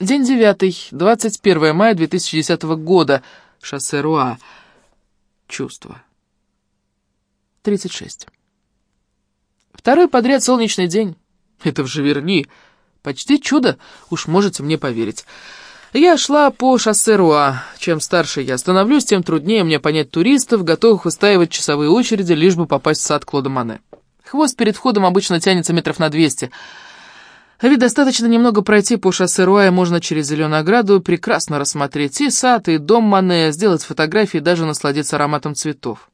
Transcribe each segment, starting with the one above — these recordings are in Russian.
День девятый, 21 мая 2010 года. Шоссе Руа. Чувство. 36. Второй подряд солнечный день. Это в Живерни. Почти чудо, уж можете мне поверить. Я шла по шоссе Руа. Чем старше я становлюсь, тем труднее мне понять туристов, готовых выстаивать часовые очереди, лишь бы попасть в сад Клода Мане. Хвост перед входом обычно тянется метров на 200. Ведь достаточно немного пройти по шоссе и можно через Зеленую ограду прекрасно рассмотреть и сад, и дом Мане, сделать фотографии и даже насладиться ароматом цветов.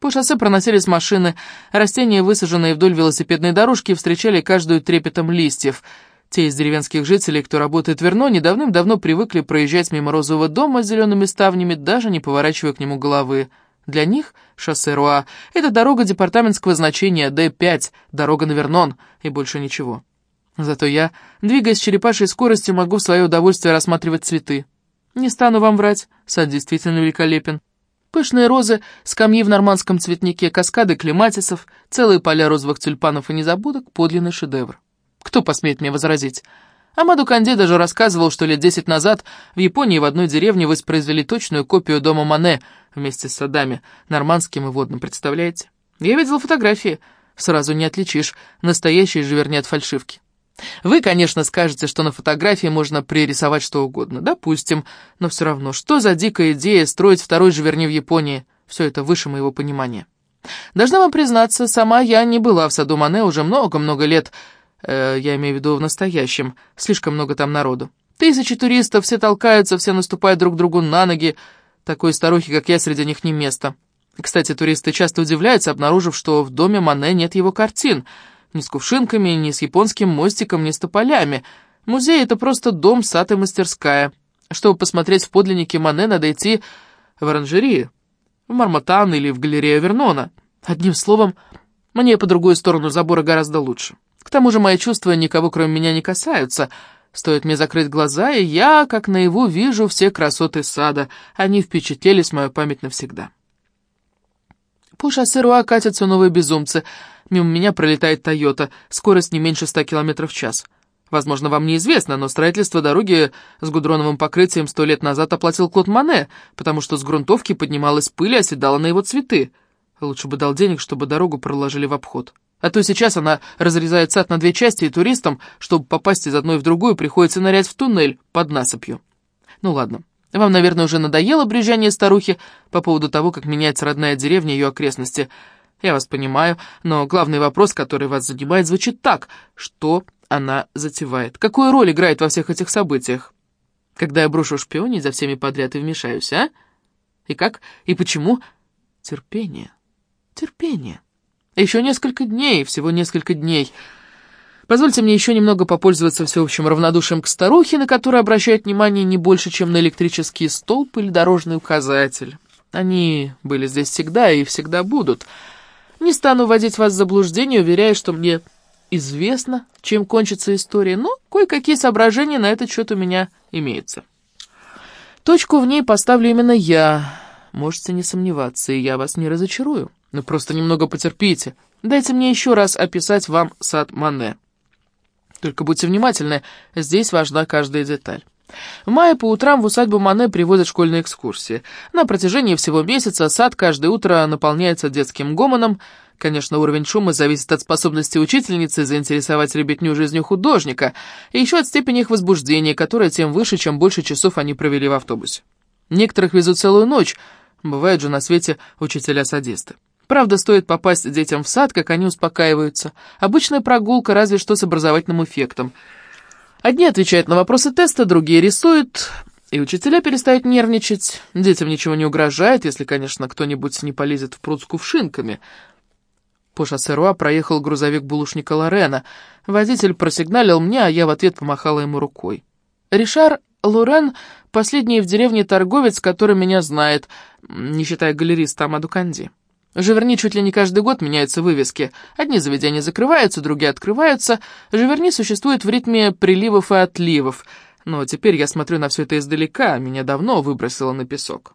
По шоссе проносились машины, растения, высаженные вдоль велосипедной дорожки, встречали каждую трепетом листьев — те из деревенских жителей, кто работает в Верноне, давным-давно привыкли проезжать мимо розового дома с зелеными ставнями, даже не поворачивая к нему головы. Для них шоссе Руа — это дорога департаментского значения Д-5, дорога на Вернон, и больше ничего. Зато я, двигаясь черепашьей скоростью, могу в свое удовольствие рассматривать цветы. Не стану вам врать, сад действительно великолепен. Пышные розы, скамьи в нормандском цветнике, каскады клематисов, целые поля розовых тюльпанов и незабудок — подлинный шедевр. Кто посмеет мне возразить? Амаду Канди даже рассказывал, что лет десять назад в Японии в одной деревне воспроизвели точную копию дома Мане вместе с садами, нормандским и водным, представляете? Я видел фотографии, сразу не отличишь, настоящие живерни от фальшивки. Вы, конечно, скажете, что на фотографии можно пририсовать что угодно, допустим, но все равно, что за дикая идея строить второй живерни в Японии? Все это выше моего понимания. Должна вам признаться, сама я не была в саду Мане уже много-много лет, Э, я имею в виду в настоящем. Слишком много там народу. Тысячи туристов, все толкаются, все наступают друг другу на ноги. Такой старухи, как я, среди них не место. Кстати, туристы часто удивляются, обнаружив, что в доме Мане нет его картин. Ни с кувшинками, ни с японским мостиком, ни с тополями. Музей — это просто дом, сад и мастерская. Чтобы посмотреть в подлиннике Мане, надо идти в оранжерию, в Мармотан или в галерею Вернона. Одним словом, мне по другую сторону забора гораздо лучше. К тому же мои чувства никого кроме меня не касаются. Стоит мне закрыть глаза, и я, как наяву, вижу все красоты сада. Они впечатлились мою память навсегда. По шоссе катятся новые безумцы. Мимо меня пролетает Тойота, скорость не меньше ста километров в час. Возможно, вам неизвестно, но строительство дороги с гудроновым покрытием сто лет назад оплатил Клод Мане, потому что с грунтовки поднималась пыль и оседала на его цветы. Лучше бы дал денег, чтобы дорогу проложили в обход. А то сейчас она разрезает сад на две части, и туристам, чтобы попасть из одной в другую, приходится нырять в туннель под насыпью. Ну ладно, вам, наверное, уже надоело брюзжание старухи по поводу того, как меняется родная деревня и ее окрестности. Я вас понимаю, но главный вопрос, который вас занимает, звучит так. Что она затевает? Какую роль играет во всех этих событиях? Когда я брошу шпионить за всеми подряд и вмешаюсь, а? И как? И почему? Терпение. Терпение. Еще несколько дней, всего несколько дней. Позвольте мне еще немного попользоваться всеобщим равнодушием к старухе, на которую обращают внимание не больше, чем на электрический столб или дорожный указатель. Они были здесь всегда и всегда будут. Не стану вводить вас в заблуждение, уверяя, что мне известно, чем кончится история, но кое-какие соображения на этот счет у меня имеются. Точку в ней поставлю именно я. Можете не сомневаться, и я вас не разочарую. Ну просто немного потерпите. Дайте мне еще раз описать вам сад Мане. Только будьте внимательны, здесь важна каждая деталь. В мае по утрам в усадьбу Мане привозят школьные экскурсии. На протяжении всего месяца сад каждое утро наполняется детским гомоном. Конечно, уровень шума зависит от способности учительницы заинтересовать ребятню жизнью художника, и еще от степени их возбуждения, которое тем выше, чем больше часов они провели в автобусе. Некоторых везут целую ночь, бывают же на свете учителя-садисты. Правда, стоит попасть детям в сад, как они успокаиваются. Обычная прогулка, разве что с образовательным эффектом. Одни отвечают на вопросы теста, другие рисуют, и учителя перестают нервничать. Детям ничего не угрожает, если, конечно, кто-нибудь не полезет в пруд с кувшинками. По шоссе Руа проехал грузовик булушника Лорена. Водитель просигналил мне, а я в ответ помахала ему рукой. Ришар Лорен — последний в деревне торговец, который меня знает, не считая галериста Амаду Канди. Живерни чуть ли не каждый год меняются вывески. Одни заведения закрываются, другие открываются. Живерни существует в ритме приливов и отливов. Но теперь я смотрю на все это издалека, меня давно выбросило на песок.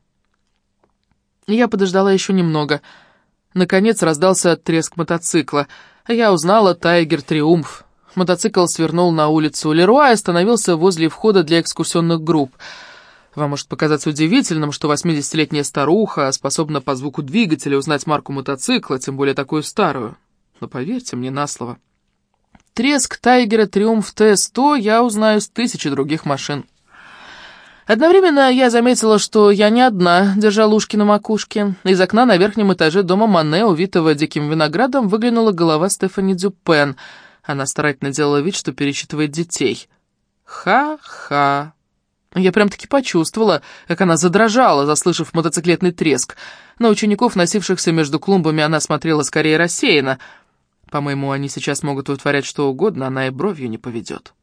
Я подождала еще немного. Наконец раздался треск мотоцикла. Я узнала «Тайгер Триумф». Мотоцикл свернул на улицу Леруа и остановился возле входа для экскурсионных групп. Вам может показаться удивительным, что 80-летняя старуха способна по звуку двигателя узнать марку мотоцикла, тем более такую старую. Но поверьте мне на слово. Треск Тайгера Триумф Т-100 я узнаю с тысячи других машин. Одновременно я заметила, что я не одна, держа ушки на макушке. Из окна на верхнем этаже дома Мане, увитого диким виноградом, выглянула голова Стефани Дюпен. Она старательно делала вид, что пересчитывает детей. Ха-ха. Я прям-таки почувствовала, как она задрожала, заслышав мотоциклетный треск. На учеников, носившихся между клумбами, она смотрела скорее рассеянно. По-моему, они сейчас могут вытворять что угодно, она и бровью не поведет.